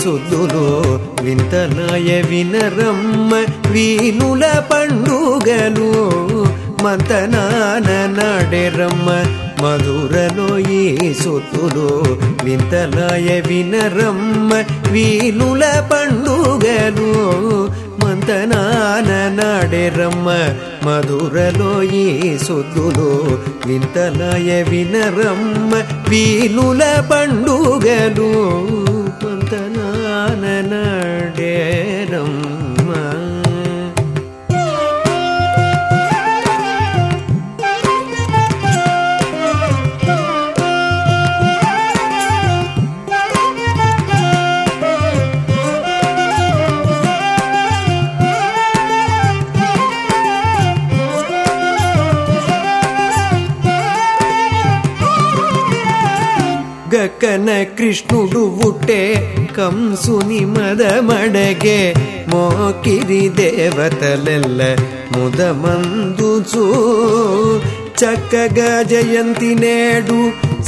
సుద్దులు వింతలాయ వినరమ్మ వీనుల పండుగలు మంతనాన నాడెరమ్మ మధురలో ఈ సొత్తులు వింతలాయ వినరమ్మ వీనుల పండుగలు మంతనాన నాడెరమ్మ మధురలో ఈ సొద్దులు వింతలాయ వినరమ్మ వీనుల పండుగలు మంతనాన పాడేరమ్మ గకన కృష్ణుడు ఉట్టే ಕಂಸುನಿಮದ ಮಡಗೆ ಮೋಕಿರಿ ದೇವತಲೆಲ್ಲ ಮುದ ಮಂದುಸು. ಚಕ್ಕಗ ಜಯಂತಿ ನೇಡು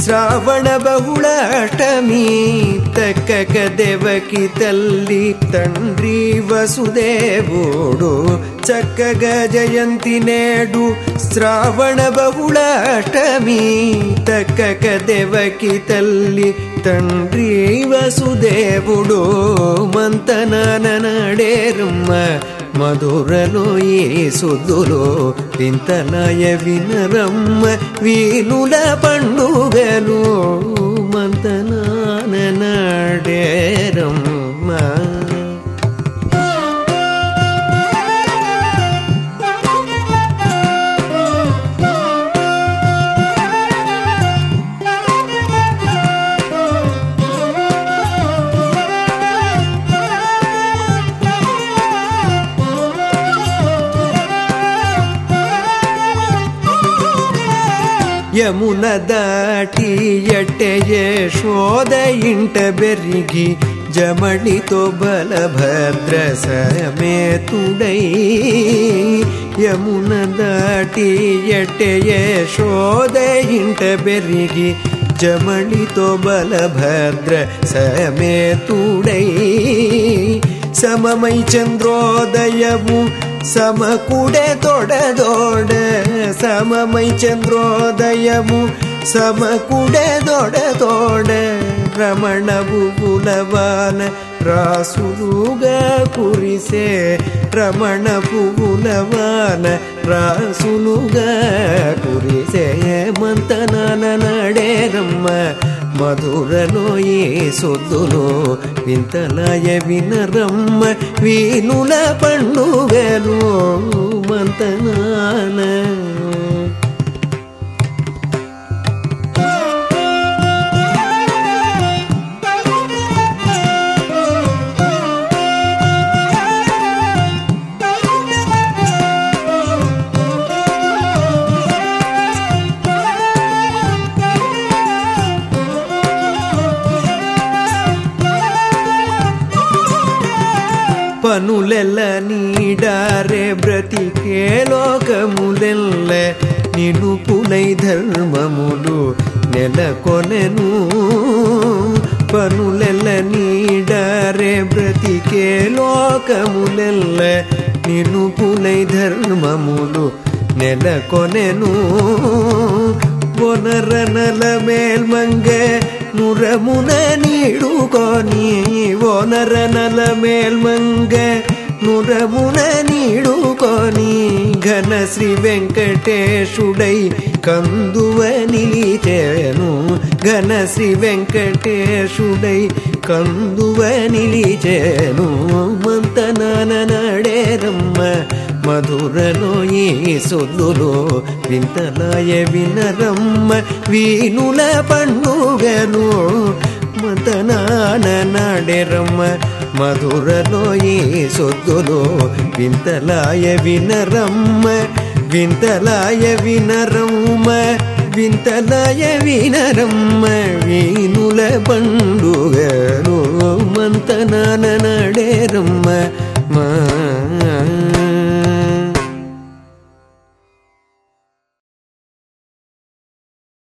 ಶ್ರಾವಣ ಬಹುಳ ಅಷ್ಟಮಿ ತಕ್ಕಕ ದೇವಕಿ ತಲ್ಲಿ ತಂಡ್ರಿ ವಸುದೇವೋಡು. ಚಕ್ಕಗ ಜಯಂತಿ ನೇಡು ಶ್ರಾವಣ ಬಹುಳ ಅಷ್ಟಮಿ ತಕ್ಕಕ ದೇವಕಿ ತಲ್ಲಿ తండ్రి వసుదేవుడు మంతనాన నడేరమ్మ మధురలో ఏ సుద్దులో వింతలయ వినరమ్మ. వీనుల పండుగలు మంతనాన నడేరమ్మ యమున దాటి ఎట్టెయే శోద ఇంట బెరిగి జమణితో బలభద్ర సమేతుడై యమున దాటి ఎట్టెయే శోద ఇంట బెరిగి జమణితో బలభద్ర సమేతుడై సమమై చంద్రోదయము సమకుడే తొడదోడ సమమై చంద్రోదయము సమకుడే తొడదోడ రమణ పువ్వులవాన రాసులుగా కురిసే రమణ పువ్వులవాన రాసులుగా కురిసే మంతనాన నడేరమ్మ మధురలో ఏ సొద్దులో వింతలాయ వినరమ్మ వీనుల పండుగలు పనులెల్ల నీడారే బ్రతికే లోకములెల్ల నిలుపులై ధర్మములు నెలకొనెను. పనులెల్ల నీడారే బ్రతికే లోకములెల్ల నిలుపులై ధర్మములు నెలకొనెను. కొనరనల మేల్మంగే మురమున నీడుకొని ఓనరనల మేల్మంగ. మురమున నీడుకొని ఘన శ్రీ వెంకటేశుడై కందువ నిలిచేను. ఘనశ్రీ వెంకటేశుడై కందువ నిలిచేను. మంతనాన నడేరమ్మ మధురలో ఈ సొల్లులో వింతలాయ వినరమ్మ వీనుల పండుగను మతనాన నాడెరమ్మ మధురలో ఈ సొద్దులో వింతలాయ వినరమ్మ వింతలాయ వినరమ్మ వింతలాయ వినరమ్మ వీనుల పండుగను మంతనాన నడేరమ్మ మా